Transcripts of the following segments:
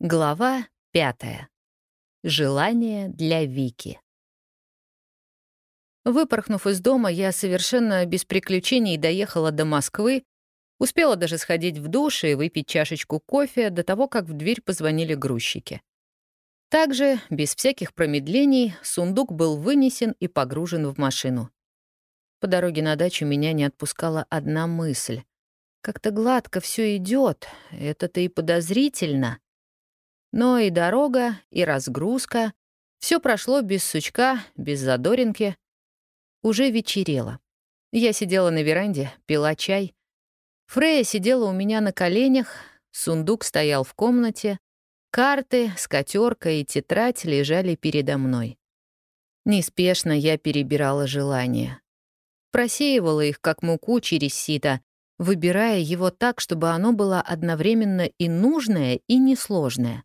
Глава пятая. Желание для Вики. Выпорхнув из дома, я совершенно без приключений доехала до Москвы, успела даже сходить в душ и выпить чашечку кофе до того, как в дверь позвонили грузчики. Также, без всяких промедлений, сундук был вынесен и погружен в машину. По дороге на дачу меня не отпускала одна мысль. Как-то гладко все идет, это-то и подозрительно. Но и дорога, и разгрузка — все прошло без сучка, без задоринки. Уже вечерело. Я сидела на веранде, пила чай. Фрея сидела у меня на коленях, сундук стоял в комнате, карты, скатерка и тетрадь лежали передо мной. Неспешно я перебирала желания. Просеивала их, как муку, через сито, выбирая его так, чтобы оно было одновременно и нужное, и несложное.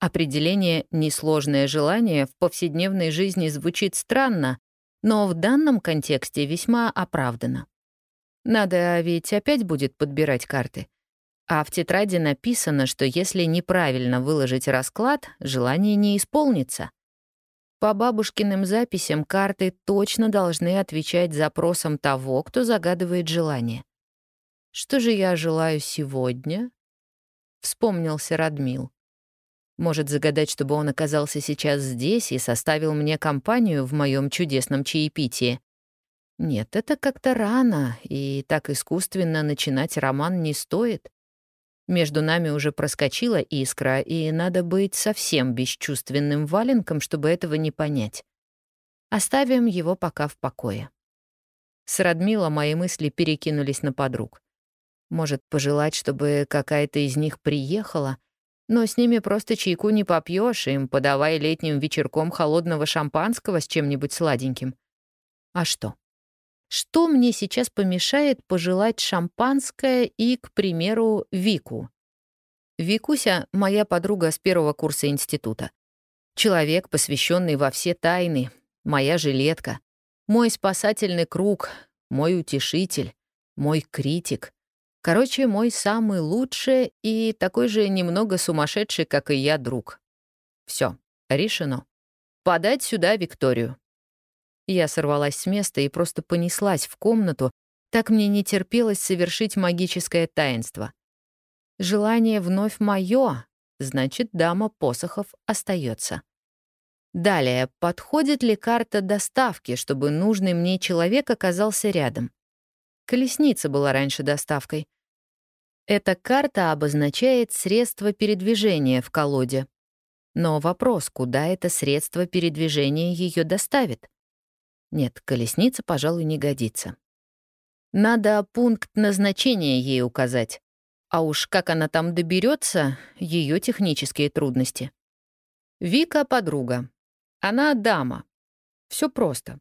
Определение «несложное желание» в повседневной жизни звучит странно, но в данном контексте весьма оправдано. Надо ведь опять будет подбирать карты. А в тетради написано, что если неправильно выложить расклад, желание не исполнится. По бабушкиным записям карты точно должны отвечать запросам того, кто загадывает желание. «Что же я желаю сегодня?» — вспомнился Радмил. Может загадать, чтобы он оказался сейчас здесь и составил мне компанию в моем чудесном чаепитии. Нет, это как-то рано, и так искусственно начинать роман не стоит. Между нами уже проскочила искра, и надо быть совсем бесчувственным валенком, чтобы этого не понять. Оставим его пока в покое. С Радмила мои мысли перекинулись на подруг. Может, пожелать, чтобы какая-то из них приехала — но с ними просто чайку не попьешь, им подавай летним вечерком холодного шампанского с чем-нибудь сладеньким. А что? Что мне сейчас помешает пожелать шампанское и, к примеру, Вику? Викуся — моя подруга с первого курса института. Человек, посвященный во все тайны, моя жилетка, мой спасательный круг, мой утешитель, мой критик — Короче, мой самый лучший и такой же немного сумасшедший, как и я, друг. Все, решено. Подать сюда Викторию. Я сорвалась с места и просто понеслась в комнату, так мне не терпелось совершить магическое таинство. Желание вновь мое, значит, дама посохов остается. Далее, подходит ли карта доставки, чтобы нужный мне человек оказался рядом? Колесница была раньше доставкой. Эта карта обозначает средство передвижения в колоде. Но вопрос, куда это средство передвижения ее доставит? Нет, колесница, пожалуй, не годится. Надо пункт назначения ей указать. А уж как она там доберется, ее технические трудности. Вика — подруга. Она дама. Все просто.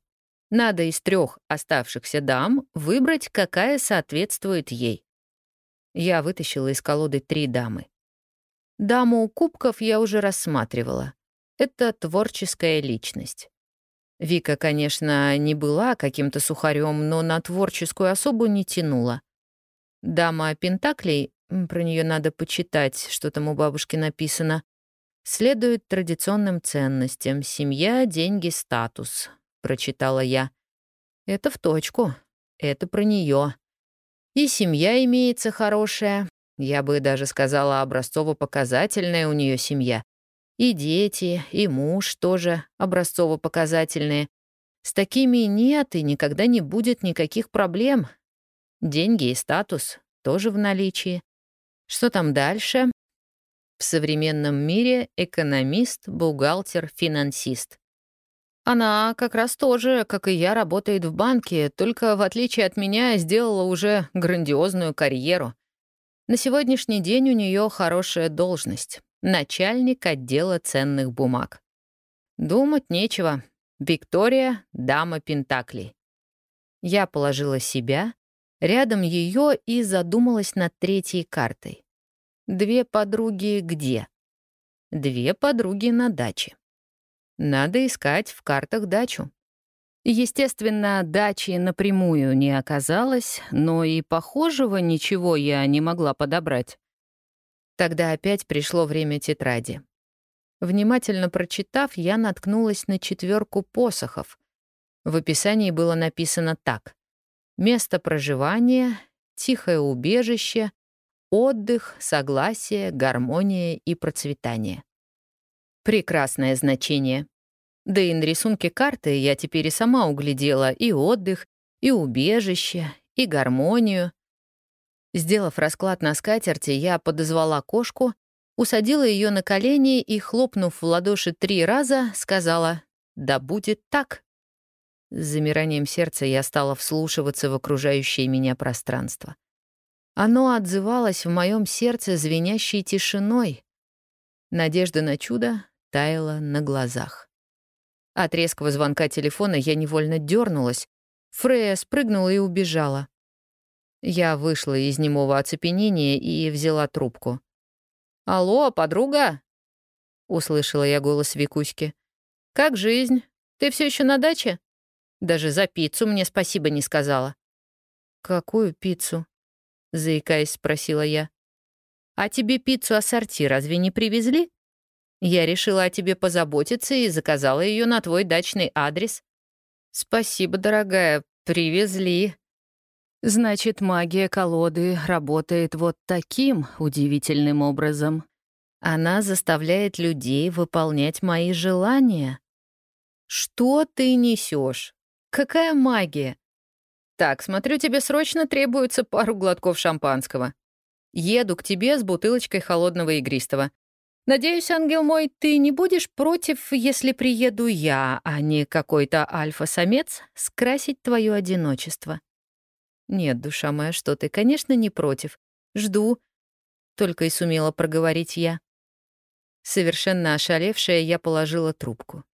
Надо из трех оставшихся дам выбрать, какая соответствует ей. Я вытащила из колоды три дамы. Даму кубков я уже рассматривала. Это творческая личность. Вика, конечно, не была каким-то сухарем, но на творческую особу не тянула. Дама Пентаклей, про нее надо почитать, что там у бабушки написано, следует традиционным ценностям — семья, деньги, статус, — прочитала я. Это в точку. Это про нее. И семья имеется хорошая, я бы даже сказала, образцово-показательная у нее семья. И дети, и муж тоже образцово-показательные. С такими нет и никогда не будет никаких проблем. Деньги и статус тоже в наличии. Что там дальше? В современном мире экономист, бухгалтер, финансист. Она как раз тоже, как и я, работает в банке, только в отличие от меня сделала уже грандиозную карьеру. На сегодняшний день у нее хорошая должность — начальник отдела ценных бумаг. Думать нечего. Виктория — дама Пентаклей. Я положила себя, рядом ее и задумалась над третьей картой. Две подруги где? Две подруги на даче. Надо искать в картах дачу. Естественно, дачи напрямую не оказалось, но и похожего ничего я не могла подобрать. Тогда опять пришло время тетради. Внимательно прочитав, я наткнулась на четверку посохов. В описании было написано так. Место проживания, тихое убежище, отдых, согласие, гармония и процветание. Прекрасное значение. Да и на рисунке карты я теперь и сама углядела и отдых, и убежище, и гармонию. Сделав расклад на скатерти, я подозвала кошку усадила ее на колени и, хлопнув в ладоши три раза, сказала «Да будет так». С замиранием сердца я стала вслушиваться в окружающее меня пространство. Оно отзывалось в моем сердце звенящей тишиной. Надежда на чудо таяла на глазах. От резкого звонка телефона я невольно дернулась. Фрея спрыгнула и убежала. Я вышла из немого оцепенения и взяла трубку. «Алло, подруга?» — услышала я голос Викуськи. «Как жизнь? Ты все еще на даче?» Даже за пиццу мне спасибо не сказала. «Какую пиццу?» — заикаясь, спросила я. «А тебе пиццу ассорти разве не привезли?» Я решила о тебе позаботиться и заказала ее на твой дачный адрес. «Спасибо, дорогая, привезли», Значит, магия колоды работает вот таким удивительным образом. Она заставляет людей выполнять мои желания. Что ты несешь? Какая магия? Так, смотрю, тебе срочно требуется пару глотков шампанского. Еду к тебе с бутылочкой холодного игристого. Надеюсь, ангел мой, ты не будешь против, если приеду я, а не какой-то альфа-самец, скрасить твое одиночество. «Нет, душа моя, что ты, конечно, не против. Жду», — только и сумела проговорить я. Совершенно ошалевшая, я положила трубку.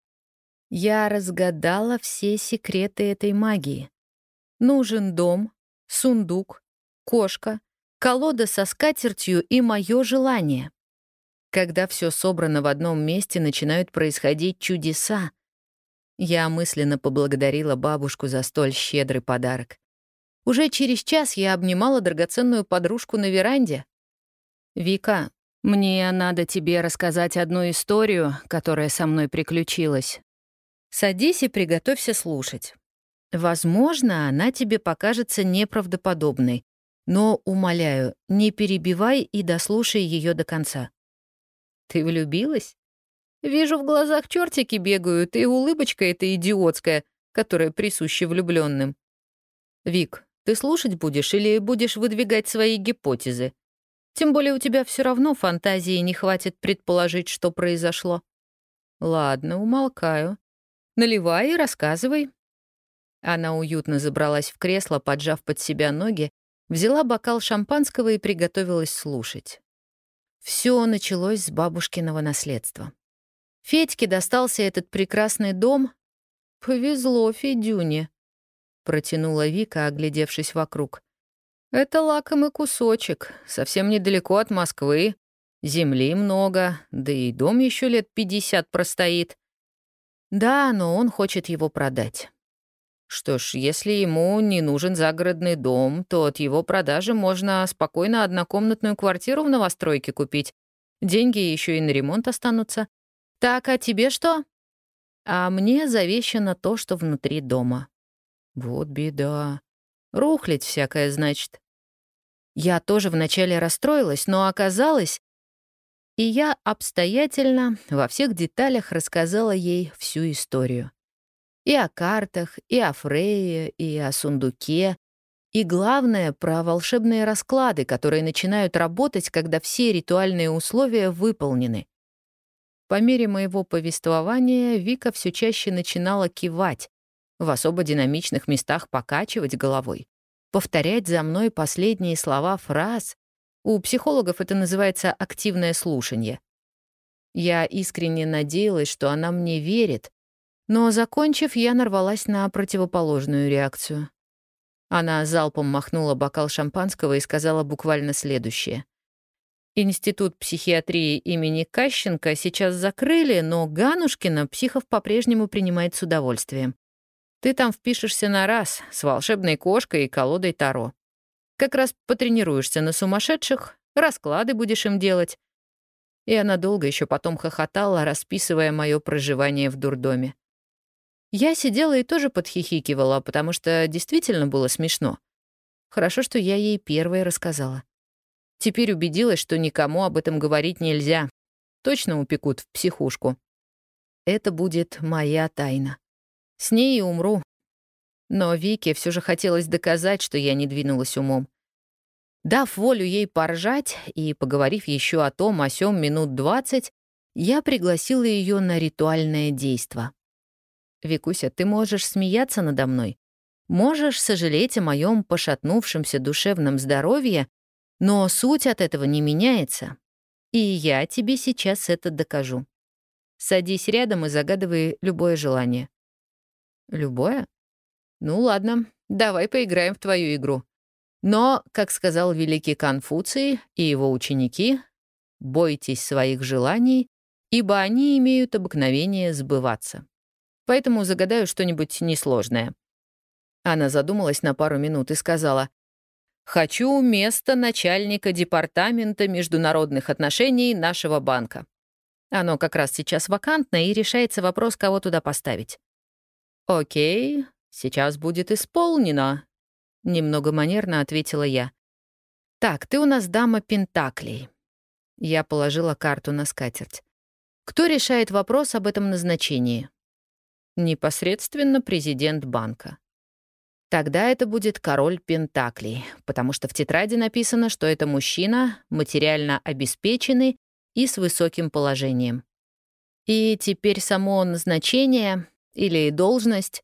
Я разгадала все секреты этой магии. Нужен дом, сундук, кошка, колода со скатертью и мое желание. Когда все собрано в одном месте, начинают происходить чудеса. Я мысленно поблагодарила бабушку за столь щедрый подарок. Уже через час я обнимала драгоценную подружку на веранде. «Вика, мне надо тебе рассказать одну историю, которая со мной приключилась. Садись и приготовься слушать. Возможно, она тебе покажется неправдоподобной, но, умоляю, не перебивай и дослушай ее до конца. Ты влюбилась? Вижу, в глазах чертики бегают, и улыбочка эта идиотская, которая присуща влюбленным. Вик, ты слушать будешь или будешь выдвигать свои гипотезы? Тем более у тебя все равно фантазии не хватит предположить, что произошло. Ладно, умолкаю. Наливай и рассказывай. Она уютно забралась в кресло, поджав под себя ноги, взяла бокал шампанского и приготовилась слушать. Все началось с бабушкиного наследства. Федьке достался этот прекрасный дом. Повезло Федюне. Протянула Вика, оглядевшись вокруг. «Это лакомый кусочек, совсем недалеко от Москвы. Земли много, да и дом еще лет пятьдесят простоит. Да, но он хочет его продать. Что ж, если ему не нужен загородный дом, то от его продажи можно спокойно однокомнатную квартиру в новостройке купить. Деньги еще и на ремонт останутся. Так, а тебе что? А мне завещено то, что внутри дома. Вот беда. Рухлить всякое, значит. Я тоже вначале расстроилась, но оказалось... И я обстоятельно, во всех деталях рассказала ей всю историю. И о картах, и о Фрейе, и о сундуке, и главное, про волшебные расклады, которые начинают работать, когда все ритуальные условия выполнены. По мере моего повествования Вика все чаще начинала кивать, в особо динамичных местах покачивать головой, повторять за мной последние слова фраз. У психологов это называется активное слушание. Я искренне надеялась, что она мне верит, но, закончив, я нарвалась на противоположную реакцию. Она залпом махнула бокал шампанского и сказала буквально следующее. Институт психиатрии имени Кащенко сейчас закрыли, но Ганушкина психов по-прежнему принимает с удовольствием. Ты там впишешься на раз с волшебной кошкой и колодой Таро. Как раз потренируешься на сумасшедших, Расклады будешь им делать». И она долго еще потом хохотала, расписывая мое проживание в дурдоме. Я сидела и тоже подхихикивала, потому что действительно было смешно. Хорошо, что я ей первой рассказала. Теперь убедилась, что никому об этом говорить нельзя. Точно упекут в психушку. Это будет моя тайна. С ней и умру. Но Вике все же хотелось доказать, что я не двинулась умом. Дав волю ей поржать и поговорив еще о том, о сём минут двадцать, я пригласила ее на ритуальное действо. «Викуся, ты можешь смеяться надо мной, можешь сожалеть о моем пошатнувшемся душевном здоровье, но суть от этого не меняется. И я тебе сейчас это докажу. Садись рядом и загадывай любое желание». «Любое? Ну ладно, давай поиграем в твою игру», но, как сказал великий Конфуций и его ученики, бойтесь своих желаний, ибо они имеют обыкновение сбываться. Поэтому загадаю что-нибудь несложное. Она задумалась на пару минут и сказала, «Хочу место начальника департамента международных отношений нашего банка. Оно как раз сейчас вакантно, и решается вопрос, кого туда поставить». «Окей, сейчас будет исполнено», Немного манерно ответила я. «Так, ты у нас дама Пентаклей». Я положила карту на скатерть. «Кто решает вопрос об этом назначении?» «Непосредственно президент банка». Тогда это будет король Пентаклей, потому что в тетради написано, что это мужчина, материально обеспеченный и с высоким положением. И теперь само назначение или должность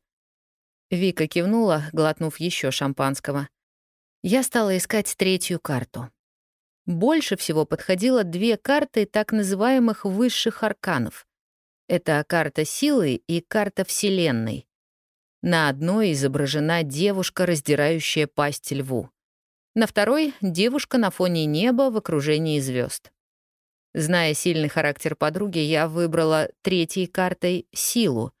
Вика кивнула, глотнув еще шампанского. Я стала искать третью карту. Больше всего подходило две карты так называемых высших арканов. Это карта силы и карта Вселенной. На одной изображена девушка, раздирающая пасть льву. На второй — девушка на фоне неба в окружении звезд. Зная сильный характер подруги, я выбрала третьей картой силу,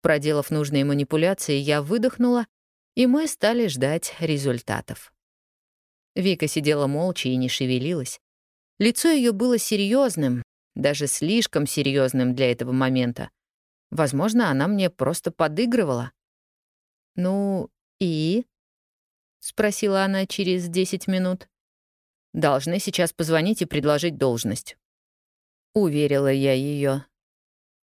Проделав нужные манипуляции, я выдохнула, и мы стали ждать результатов. Вика сидела молча и не шевелилась. Лицо ее было серьезным, даже слишком серьезным для этого момента. Возможно, она мне просто подыгрывала. «Ну и?» — спросила она через 10 минут. «Должны сейчас позвонить и предложить должность». Уверила я ее.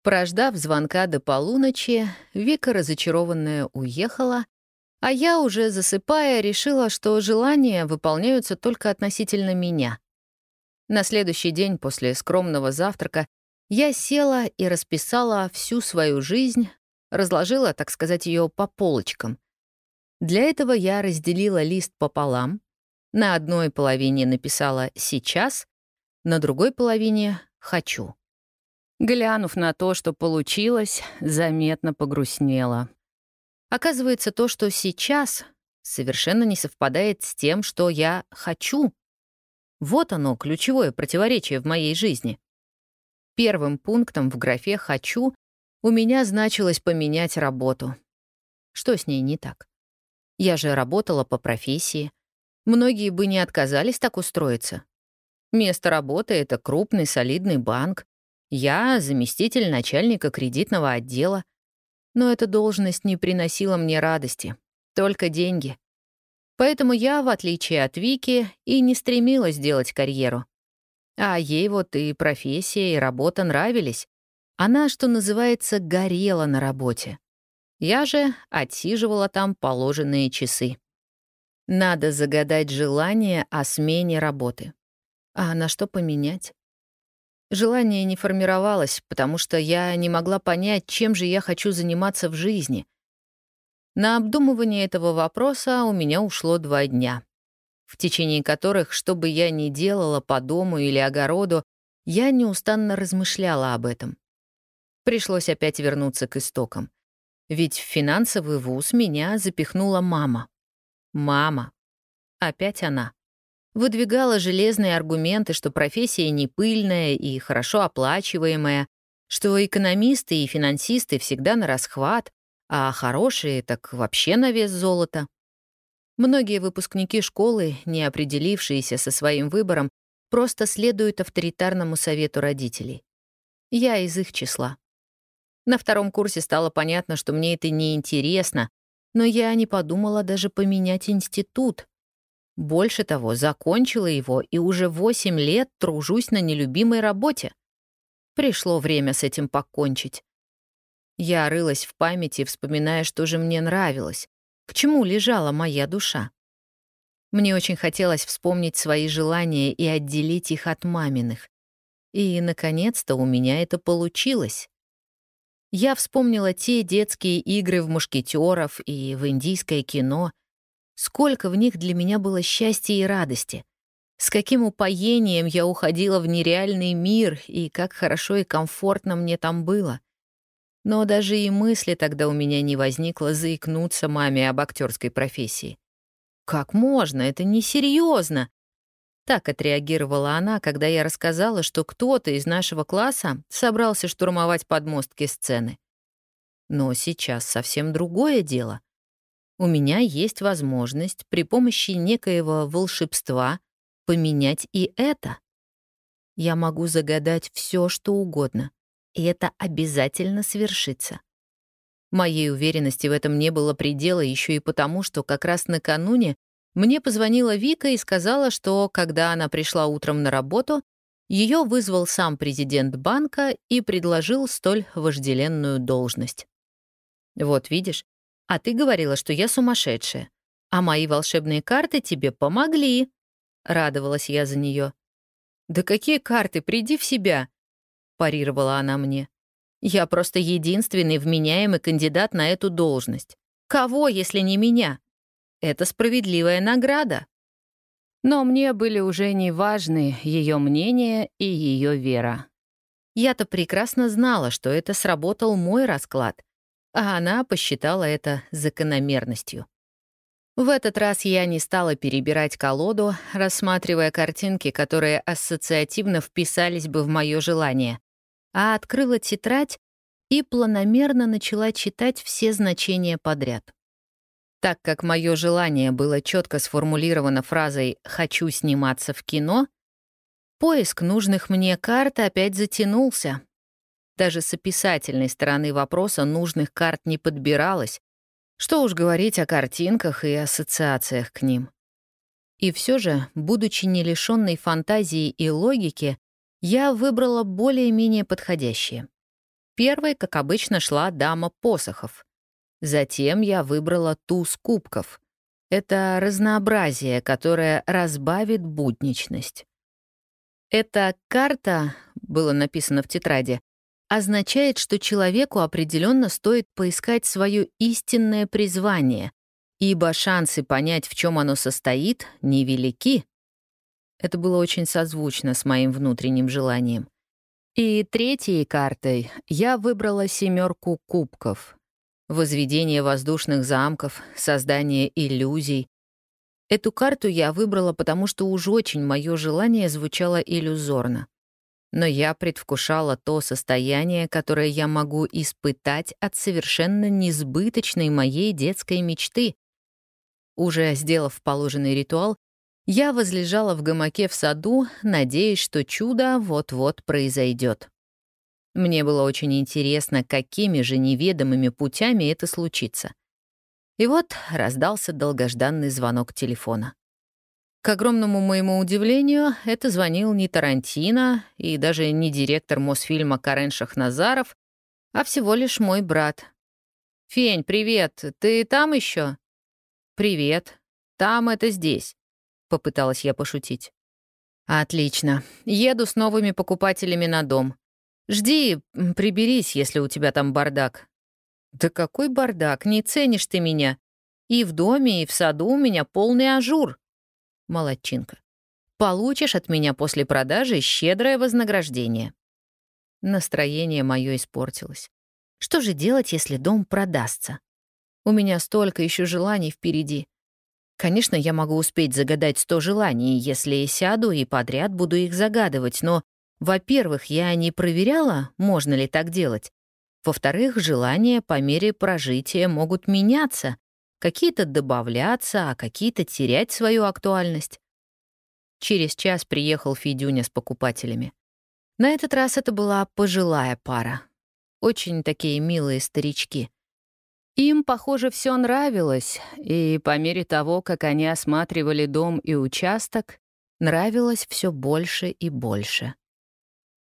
Прождав звонка до полуночи, Вика разочарованная уехала, а я, уже засыпая, решила, что желания выполняются только относительно меня. На следующий день после скромного завтрака я села и расписала всю свою жизнь, разложила, так сказать, ее по полочкам. Для этого я разделила лист пополам. На одной половине написала «сейчас», на другой половине «хочу». Глянув на то, что получилось, заметно погрустнела. Оказывается, то, что сейчас, совершенно не совпадает с тем, что я хочу. Вот оно, ключевое противоречие в моей жизни. Первым пунктом в графе «хочу» у меня значилось поменять работу. Что с ней не так? Я же работала по профессии. Многие бы не отказались так устроиться. Место работы — это крупный солидный банк, я заместитель начальника кредитного отдела. Но эта должность не приносила мне радости, только деньги. Поэтому я, в отличие от Вики, и не стремилась делать карьеру. А ей вот и профессия, и работа нравились. Она, что называется, горела на работе. Я же отсиживала там положенные часы. Надо загадать желание о смене работы. А на что поменять? Желание не формировалось, потому что я не могла понять, чем же я хочу заниматься в жизни. На обдумывание этого вопроса у меня ушло два дня, в течение которых, что бы я ни делала по дому или огороду, я неустанно размышляла об этом. Пришлось опять вернуться к истокам. Ведь в финансовый вуз меня запихнула мама. Мама. Опять она выдвигала железные аргументы, что профессия не пыльная и хорошо оплачиваемая, что экономисты и финансисты всегда на расхват, а хорошие так вообще на вес золота. Многие выпускники школы, не определившиеся со своим выбором, просто следуют авторитарному совету родителей. Я из их числа. На втором курсе стало понятно, что мне это неинтересно, но я не подумала даже поменять институт. Больше того, закончила его и уже 8 лет тружусь на нелюбимой работе. Пришло время с этим покончить. Я рылась в памяти, вспоминая, что же мне нравилось, к чему лежала моя душа. Мне очень хотелось вспомнить свои желания и отделить их от маминых. И, наконец-то, у меня это получилось. Я вспомнила те детские игры в мушкетеров и в индийское кино. Сколько в них для меня было счастья и радости. С каким упоением я уходила в нереальный мир, и как хорошо и комфортно мне там было. Но даже и мысли тогда у меня не возникло заикнуться маме об актерской профессии. «Как можно? Это несерьезно!» Так отреагировала она, когда я рассказала, что кто-то из нашего класса собрался штурмовать подмостки сцены. Но сейчас совсем другое дело. У меня есть возможность при помощи некоего волшебства поменять и это. Я могу загадать все, что угодно и это обязательно свершится. Моей уверенности в этом не было предела еще и потому, что как раз накануне мне позвонила Вика и сказала, что, когда она пришла утром на работу, ее вызвал сам президент банка и предложил столь вожделенную должность. «Вот видишь, а ты говорила, что я сумасшедшая, а мои волшебные карты тебе помогли», — радовалась я за нее. «Да какие карты? Приди в себя!» — парировала она мне. «Я просто единственный вменяемый кандидат на эту должность. Кого, если не меня? Это справедливая награда». Но мне были уже не важны ее мнение и ее вера. Я-то прекрасно знала, что это сработал мой расклад, а она посчитала это закономерностью. В этот раз я не стала перебирать колоду, рассматривая картинки, которые ассоциативно вписались бы в мое желание а открыла тетрадь и планомерно начала читать все значения подряд. Так как мое желание было четко сформулировано фразой «хочу сниматься в кино», поиск нужных мне карт опять затянулся. Даже с описательной стороны вопроса нужных карт не подбиралось, что уж говорить о картинках и ассоциациях к ним. И все же, будучи не лишенной фантазии и логики, я выбрала более-менее подходящие. Первой, как обычно, шла дама посохов. Затем я выбрала туз кубков. Это разнообразие, которое разбавит будничность. Эта карта, было написано в тетради, означает, что человеку определенно стоит поискать свое истинное призвание, ибо шансы понять, в чем оно состоит, невелики. Это было очень созвучно с моим внутренним желанием. И третьей картой я выбрала семерку кубков. Возведение воздушных замков, создание иллюзий. Эту карту я выбрала, потому что уж очень мое желание звучало иллюзорно. Но я предвкушала то состояние, которое я могу испытать от совершенно несбыточной моей детской мечты. Уже сделав положенный ритуал, я возлежала в гамаке в саду, надеясь, что чудо вот-вот произойдет. Мне было очень интересно, какими же неведомыми путями это случится. И вот раздался долгожданный звонок телефона. К огромному моему удивлению, это звонил не Тарантино и даже не директор Мосфильма Карен Шахназаров, а всего лишь мой брат. «Фень, привет, ты там еще? «Привет. Там это здесь. — попыталась я пошутить. «Отлично. Еду с новыми покупателями на дом. Жди, приберись, если у тебя там бардак». «Да какой бардак? Не ценишь ты меня. И в доме, и в саду у меня полный ажур». Молодчинка. «Получишь от меня после продажи щедрое вознаграждение». Настроение мое испортилось. Что же делать, если дом продастся? У меня столько еще желаний впереди. Конечно, я могу успеть загадать сто желаний, если сяду и подряд буду их загадывать, но, во-первых, я не проверяла, можно ли так делать. Во-вторых, желания по мере прожития могут меняться, Какие-то добавляться, а какие-то терять свою актуальность. Через час приехал Федюня с покупателями. На этот раз это была пожилая пара. Очень такие милые старички. Им, похоже, все нравилось, и по мере того, как они осматривали дом и участок, нравилось все больше и больше.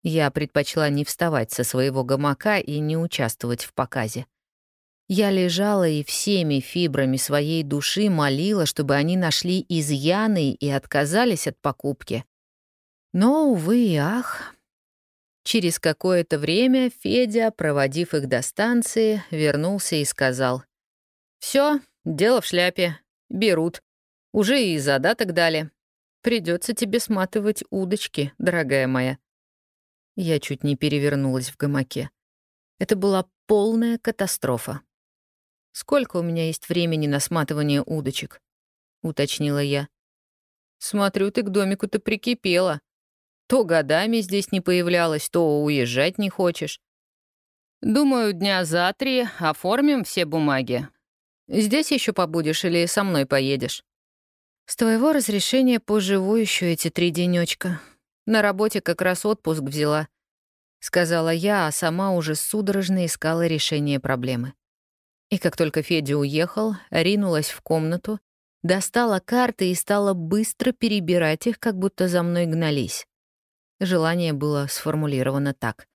Я предпочла не вставать со своего гамака и не участвовать в показе. Я лежала и всеми фибрами своей души молила, чтобы они нашли изъяны и отказались от покупки. Но, увы и ах. Через какое-то время Федя, проводив их до станции, вернулся и сказал. «Все, дело в шляпе. Берут. Уже и задаток дали. Придется тебе сматывать удочки, дорогая моя». Я чуть не перевернулась в гамаке. Это была полная катастрофа. «Сколько у меня есть времени на сматывание удочек?» — уточнила я. «Смотрю, ты к домику-то прикипела. То годами здесь не появлялась, то уезжать не хочешь. Думаю, дня за три оформим все бумаги. Здесь еще побудешь или со мной поедешь?» «С твоего разрешения поживу еще эти три денечка. На работе как раз отпуск взяла», — сказала я, а сама уже судорожно искала решение проблемы. И как только Федя уехал, ринулась в комнату, достала карты и стала быстро перебирать их, как будто за мной гнались. Желание было сформулировано так.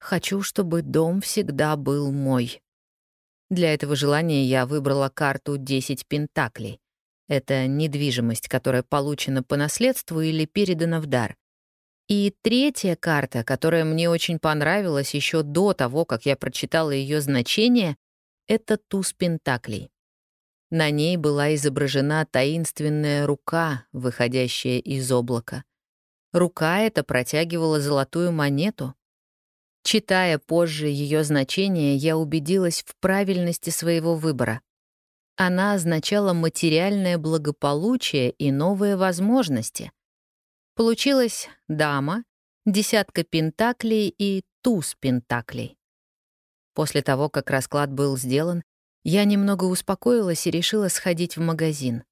«Хочу, чтобы дом всегда был мой». Для этого желания я выбрала карту «10 пентаклей». Это недвижимость, которая получена по наследству или передана в дар. И третья карта, которая мне очень понравилась еще до того, как я прочитала ее значение, это туз пентаклей. На ней была изображена таинственная рука, выходящая из облака. Рука эта протягивала золотую монету. Читая позже ее значение, я убедилась в правильности своего выбора. Она означала материальное благополучие и новые возможности. Получилась дама, десятка пентаклей и туз пентаклей. После того, как расклад был сделан, я немного успокоилась и решила сходить в магазин.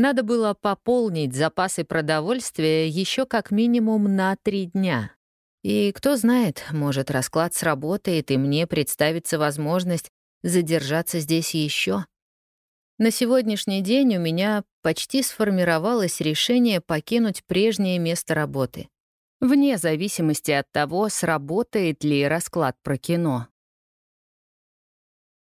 Надо было пополнить запасы продовольствия еще как минимум на три дня. И кто знает, может, расклад сработает, и мне представится возможность задержаться здесь еще. На сегодняшний день у меня почти сформировалось решение покинуть прежнее место работы. Вне зависимости от того, сработает ли расклад про кино.